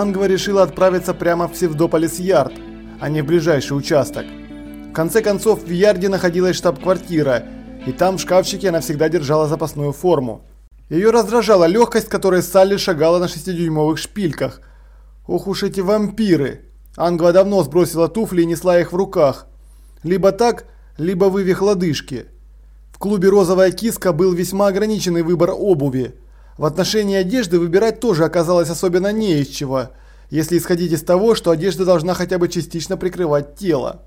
Ангва решила отправиться прямо в Псевдополис-Ярд, а не в ближайший участок. В конце концов, в Ярде находилась штаб-квартира, и там в шкафчике она всегда держала запасную форму. Ее раздражала легкость, которой Салли шагала на 6-дюймовых шпильках. Ох уж эти вампиры! Ангва давно сбросила туфли и несла их в руках. Либо так, либо вывих лодыжки. В клубе «Розовая киска» был весьма ограниченный выбор обуви. В отношении одежды выбирать тоже оказалось особенно не из чего, если исходить из того, что одежда должна хотя бы частично прикрывать тело.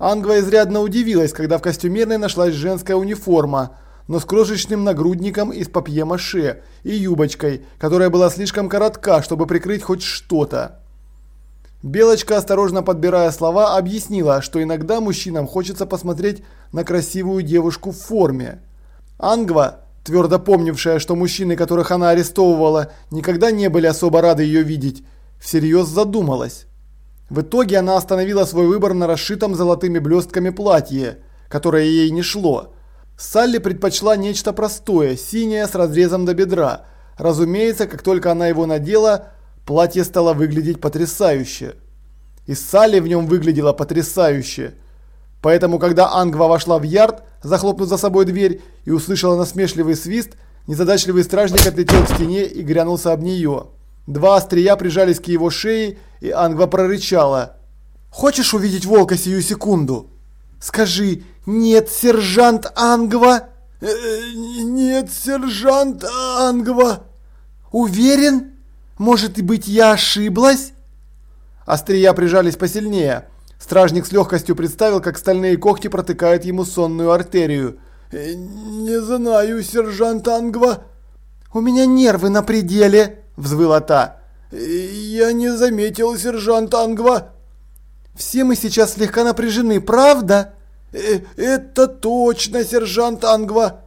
Ангва изрядно удивилась, когда в костюмерной нашлась женская униформа, но с крошечным нагрудником из папье-маше и юбочкой, которая была слишком коротка, чтобы прикрыть хоть что-то. Белочка, осторожно подбирая слова, объяснила, что иногда мужчинам хочется посмотреть на красивую девушку в форме. Ангва, твердо помнившая, что мужчины, которых она арестовывала, никогда не были особо рады ее видеть, всерьез задумалась. В итоге она остановила свой выбор на расшитом золотыми блестками платье, которое ей не шло. Салли предпочла нечто простое, синее с разрезом до бедра. Разумеется, как только она его надела, Платье стало выглядеть потрясающе. И Салли в нем выглядела потрясающе. Поэтому, когда Ангва вошла в ярд, захлопнув за собой дверь и услышала насмешливый свист, незадачливый стражник отлетел к стене и грянулся об нее. Два острия прижались к его шее, и Ангва прорычала. «Хочешь увидеть волка сию секунду? Скажи, нет, сержант Ангва?» «Э, «Нет, сержант Ангва». «Уверен?» Может быть, я ошиблась? Острия прижались посильнее. Стражник с легкостью представил, как стальные когти протыкают ему сонную артерию. «Э, «Не знаю, сержант Ангва». «У меня нервы на пределе», – взвыла та. «Э, «Я не заметил, сержант Ангва». «Все мы сейчас слегка напряжены, правда?» э, «Это точно, сержант Ангва».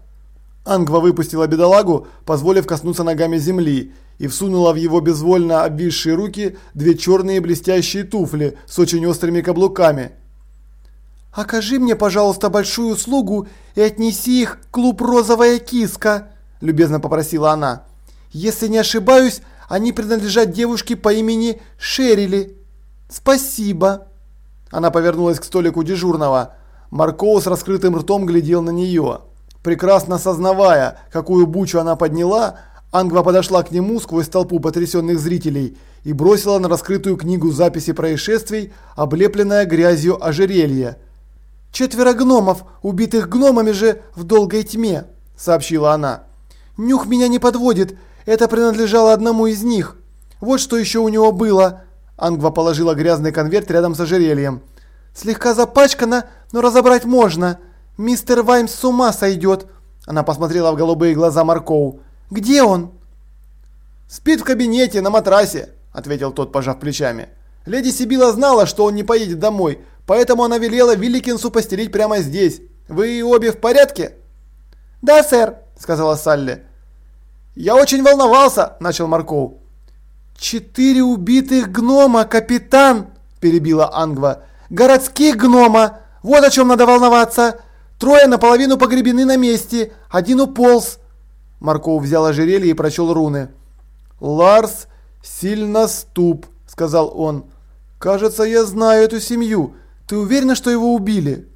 Ангва выпустила бедолагу, позволив коснуться ногами земли, и всунула в его безвольно обвисшие руки две черные блестящие туфли с очень острыми каблуками. «Окажи мне, пожалуйста, большую услугу и отнеси их в клуб «Розовая киска», – любезно попросила она. «Если не ошибаюсь, они принадлежат девушке по имени Шерили. Спасибо». Она повернулась к столику дежурного. Маркоу с раскрытым ртом глядел на нее. Прекрасно сознавая, какую бучу она подняла, Ангва подошла к нему сквозь толпу потрясенных зрителей и бросила на раскрытую книгу записи происшествий, облепленная грязью ожерелье. «Четверо гномов, убитых гномами же в долгой тьме», – сообщила она. «Нюх меня не подводит, это принадлежало одному из них. Вот что еще у него было». Ангва положила грязный конверт рядом с ожерельем. «Слегка запачкано, но разобрать можно. Мистер Ваймс с ума сойдет». Она посмотрела в голубые глаза Маркоу. Где он?» «Спит в кабинете, на матрасе», – ответил тот, пожав плечами. «Леди Сибила знала, что он не поедет домой, поэтому она велела Вилликинсу постелить прямо здесь. Вы обе в порядке?» «Да, сэр», – сказала Салли. «Я очень волновался», – начал Марков. «Четыре убитых гнома, капитан!» – перебила Ангва. «Городских гнома! Вот о чем надо волноваться! Трое наполовину погребены на месте, один уполз. Марков взял ожерелье и прочел руны. «Ларс сильно ступ», — сказал он. «Кажется, я знаю эту семью. Ты уверена, что его убили?»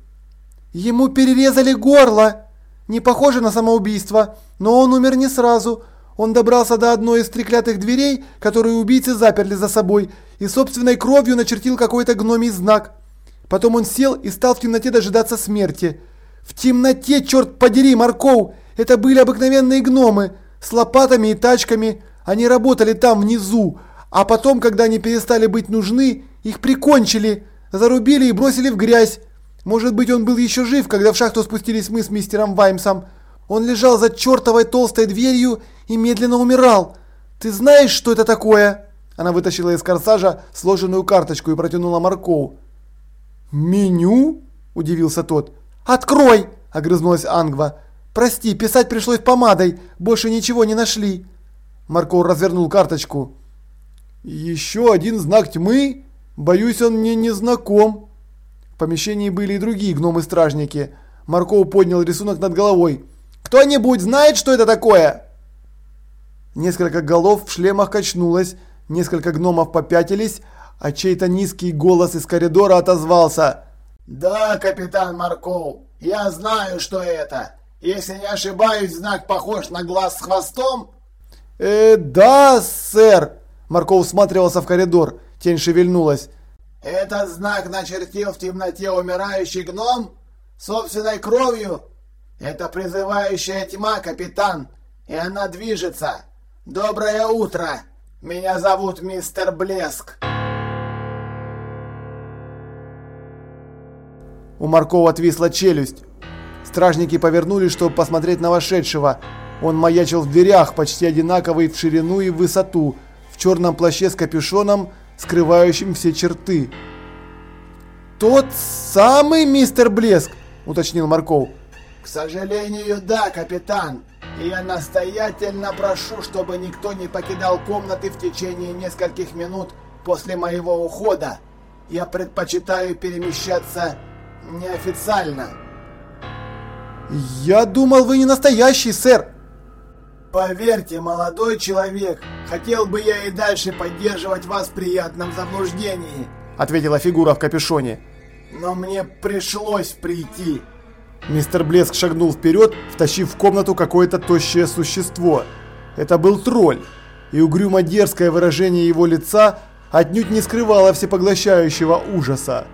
«Ему перерезали горло!» «Не похоже на самоубийство, но он умер не сразу. Он добрался до одной из треклятых дверей, которые убийцы заперли за собой, и собственной кровью начертил какой-то гномий знак. Потом он сел и стал в темноте дожидаться смерти. В темноте, черт подери, Марков! Это были обыкновенные гномы с лопатами и тачками. Они работали там внизу, а потом, когда они перестали быть нужны, их прикончили, зарубили и бросили в грязь. Может быть, он был еще жив, когда в шахту спустились мы с мистером Ваймсом. Он лежал за чертовой толстой дверью и медленно умирал. Ты знаешь, что это такое?» Она вытащила из корсажа сложенную карточку и протянула Маркову. «Меню?» – удивился тот. «Открой!» – огрызнулась Ангва. «Прости, писать пришлось помадой, больше ничего не нашли». Марко развернул карточку. «Еще один знак тьмы? Боюсь, он мне не знаком». В помещении были и другие гномы-стражники. Марков поднял рисунок над головой. «Кто-нибудь знает, что это такое?» Несколько голов в шлемах качнулось, Несколько гномов попятились, а чей-то низкий голос из коридора отозвался. «Да, капитан Марков, я знаю, что это. Если не ошибаюсь, знак похож на глаз с хвостом?» «Э, да, сэр!» Марков всматривался в коридор. Тень шевельнулась. «Этот знак начертил в темноте умирающий гном? Собственной кровью? Это призывающая тьма, капитан, и она движется. Доброе утро! Меня зовут мистер Блеск!» У Маркова отвисла челюсть. Стражники повернулись, чтобы посмотреть на вошедшего. Он маячил в дверях, почти одинаковый в ширину и высоту, в черном плаще с капюшоном, скрывающим все черты. «Тот самый мистер Блеск!» – уточнил Марков. «К сожалению, да, капитан. Я настоятельно прошу, чтобы никто не покидал комнаты в течение нескольких минут после моего ухода. Я предпочитаю перемещаться неофициально». «Я думал, вы не настоящий, сэр!» «Поверьте, молодой человек, хотел бы я и дальше поддерживать вас в приятном заблуждении», ответила фигура в капюшоне. «Но мне пришлось прийти». Мистер Блеск шагнул вперед, втащив в комнату какое-то тощее существо. Это был тролль, и угрюмо-дерзкое выражение его лица отнюдь не скрывало всепоглощающего ужаса.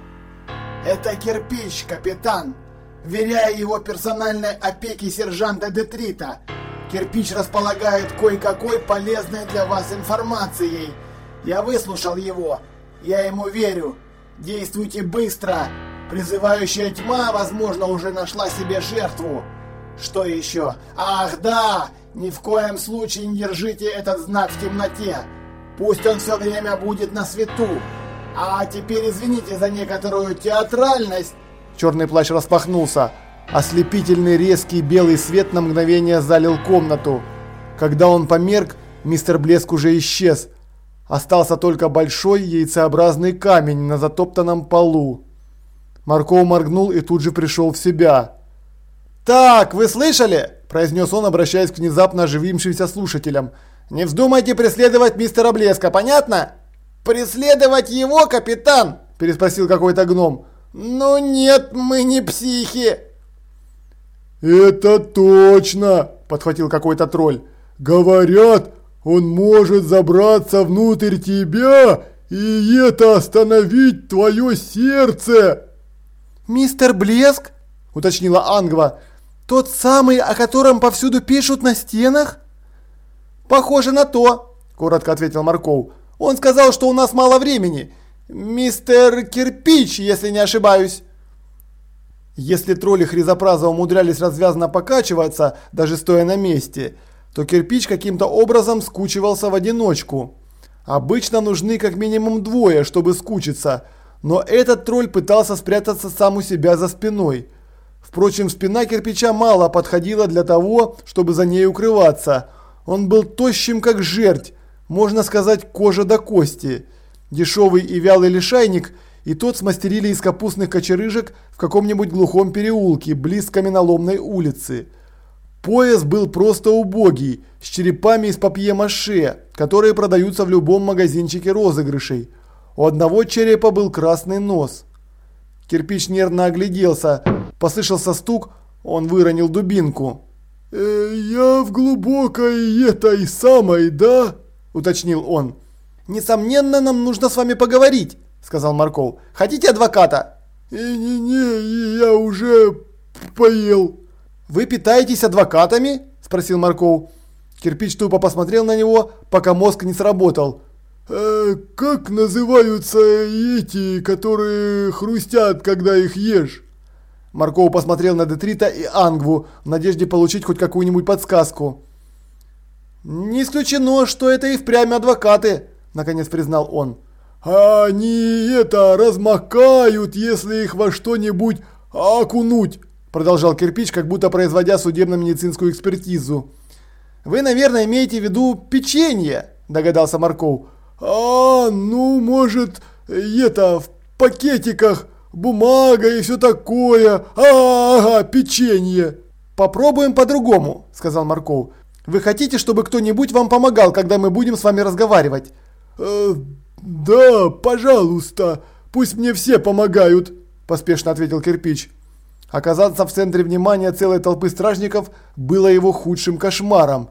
«Это кирпич, капитан!» Веряя его персональной опеке сержанта Детрита. Кирпич располагает кое-какой полезной для вас информацией. Я выслушал его. Я ему верю. Действуйте быстро. Призывающая тьма, возможно, уже нашла себе жертву. Что еще? Ах, да! Ни в коем случае не держите этот знак в темноте. Пусть он все время будет на свету. А теперь извините за некоторую театральность, Черный плащ распахнулся. Ослепительный резкий белый свет на мгновение залил комнату. Когда он померк, мистер Блеск уже исчез. Остался только большой яйцеобразный камень на затоптанном полу. Марков моргнул и тут же пришел в себя. «Так, вы слышали?» – произнес он, обращаясь к внезапно оживившимся слушателям. «Не вздумайте преследовать мистера Блеска, понятно?» «Преследовать его, капитан?» – переспросил какой-то гном. «Ну нет, мы не психи!» «Это точно!» – подхватил какой-то тролль. «Говорят, он может забраться внутрь тебя и это остановить твое сердце!» «Мистер Блеск?» – уточнила Ангва. «Тот самый, о котором повсюду пишут на стенах?» «Похоже на то», – коротко ответил Марков. «Он сказал, что у нас мало времени, «Мистер Кирпич, если не ошибаюсь!» Если тролли Хризопраза умудрялись развязно покачиваться, даже стоя на месте, то кирпич каким-то образом скучивался в одиночку. Обычно нужны как минимум двое, чтобы скучиться, но этот тролль пытался спрятаться сам у себя за спиной. Впрочем, спина кирпича мало подходила для того, чтобы за ней укрываться. Он был тощим как жерть, можно сказать кожа до кости. Дешевый и вялый лишайник и тот смастерили из капустных кочерыжек в каком-нибудь глухом переулке, близ каменоломной улицы. Пояс был просто убогий, с черепами из папье-маше, которые продаются в любом магазинчике розыгрышей. У одного черепа был красный нос. Кирпич нервно огляделся, послышался стук, он выронил дубинку. «Э, «Я в глубокой этой самой, да?» – уточнил он. «Несомненно, нам нужно с вами поговорить», – сказал Марков. «Хотите адвоката?» «Не-не, я уже поел». «Вы питаетесь адвокатами?» – спросил Марков. Кирпич тупо посмотрел на него, пока мозг не сработал. «Э, «Как называются эти, которые хрустят, когда их ешь?» Марков посмотрел на Детрита и Ангву в надежде получить хоть какую-нибудь подсказку. «Не исключено, что это и впрямь адвокаты», наконец признал он. «Они это размокают, если их во что-нибудь окунуть», продолжал кирпич, как будто производя судебно-медицинскую экспертизу. «Вы, наверное, имеете в виду печенье», догадался Марков. «А, ну, может, это, в пакетиках, бумага и все такое. Ага, печенье». «Попробуем по-другому», сказал Марков. «Вы хотите, чтобы кто-нибудь вам помогал, когда мы будем с вами разговаривать?» Э, да, пожалуйста, пусть мне все помогают, поспешно ответил кирпич. Оказаться в центре внимания целой толпы стражников было его худшим кошмаром.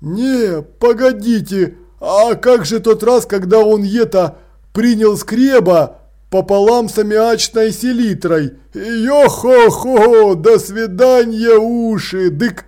«Не, погодите, а как же тот раз, когда он это принял скреба пополам с аммиачной селитрой? Йо-хо-хо, до свидания, уши, дык!»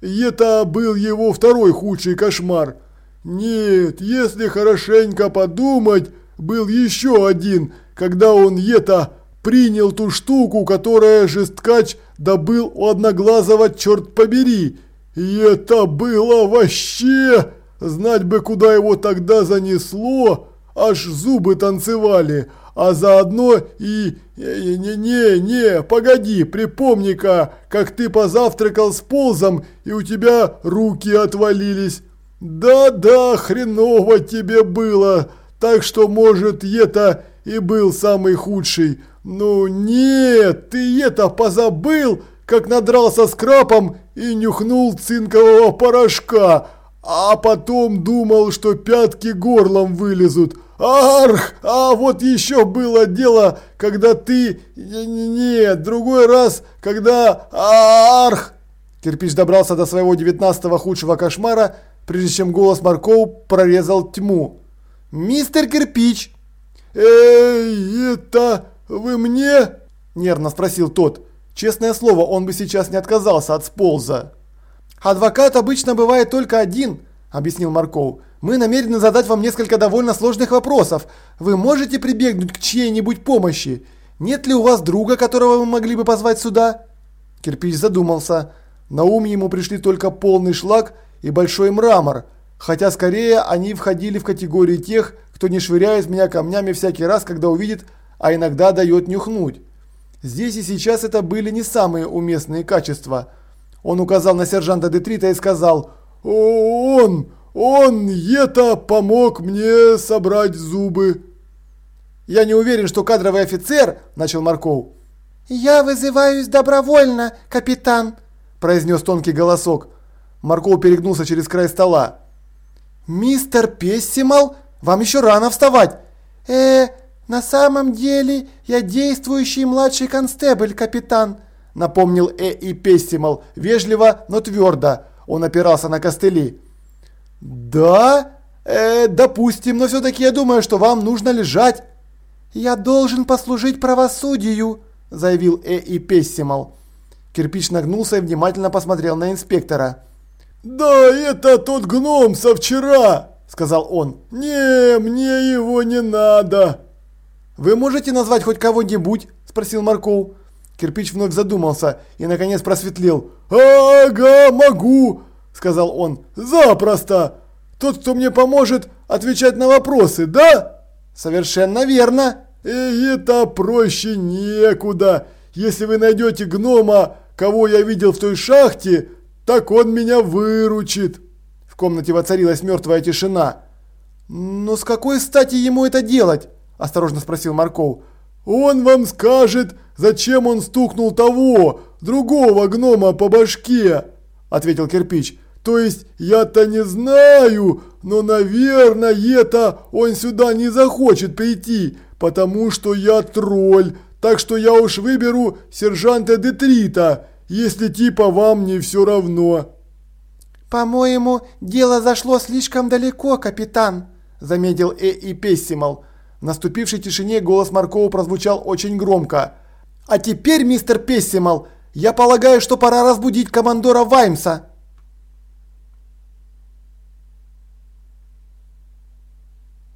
Это был его второй худший кошмар. Нет, если хорошенько подумать, был еще один, когда он это принял ту штуку, которая жесткач добыл у Одноглазого, черт побери. И это было вообще... Знать бы, куда его тогда занесло, аж зубы танцевали. А заодно и... Не-не-не, погоди, припомни-ка, как ты позавтракал с ползом, и у тебя руки отвалились. Да-да, хреново тебе было, так что, может, это и был самый худший. Ну нет, ты это позабыл, как надрался с крапом и нюхнул цинкового порошка, а потом думал, что пятки горлом вылезут. Арх! А вот еще было дело, когда ты... Нет, другой раз, когда... Арх! Кирпич добрался до своего девятнадцатого худшего кошмара, прежде чем голос Марков прорезал тьму. «Мистер Кирпич!» «Эй, это вы мне?» – нервно спросил тот. Честное слово, он бы сейчас не отказался от сполза. «Адвокат обычно бывает только один», – объяснил Марков. «Мы намерены задать вам несколько довольно сложных вопросов. Вы можете прибегнуть к чьей-нибудь помощи? Нет ли у вас друга, которого вы могли бы позвать сюда?» Кирпич задумался. На ум ему пришли только полный шлак и большой мрамор, хотя скорее они входили в категорию тех, кто не швыряет меня камнями всякий раз, когда увидит, а иногда дает нюхнуть. Здесь и сейчас это были не самые уместные качества. Он указал на сержанта Детрита и сказал «Он, он, это помог мне собрать зубы». «Я не уверен, что кадровый офицер», – начал Марков. «Я вызываюсь добровольно, капитан», – произнес тонкий голосок. Марков перегнулся через край стола. «Мистер Пессимал, вам еще рано вставать!» «Э, на самом деле я действующий младший констебль, капитан», напомнил Э и Пессимал, вежливо, но твердо. Он опирался на костыли. «Да? Э, допустим, но все-таки я думаю, что вам нужно лежать». «Я должен послужить правосудию», заявил Э и Пессимал. Кирпич нагнулся и внимательно посмотрел на инспектора. «Да, это тот гном со вчера!» – сказал он. «Не, мне его не надо!» «Вы можете назвать хоть кого-нибудь?» – спросил Марков. Кирпич вновь задумался и наконец просветлел. «Ага, могу!» – сказал он. «Запросто! Тот, кто мне поможет отвечать на вопросы, да?» «Совершенно верно!» «И это проще некуда! Если вы найдете гнома, кого я видел в той шахте, так он меня выручит!» В комнате воцарилась мертвая тишина. «Но с какой стати ему это делать?» – осторожно спросил Марков. «Он вам скажет, зачем он стукнул того, другого гнома по башке!» – ответил кирпич. «То есть я-то не знаю, но, наверное, это он сюда не захочет прийти, потому что я тролль, так что я уж выберу сержанта Детрита, если типа вам не все равно». «По-моему, дело зашло слишком далеко, капитан», – заметил Э и Пессимал. В наступившей тишине голос Маркова прозвучал очень громко. «А теперь, мистер Пессимал, я полагаю, что пора разбудить командора Ваймса».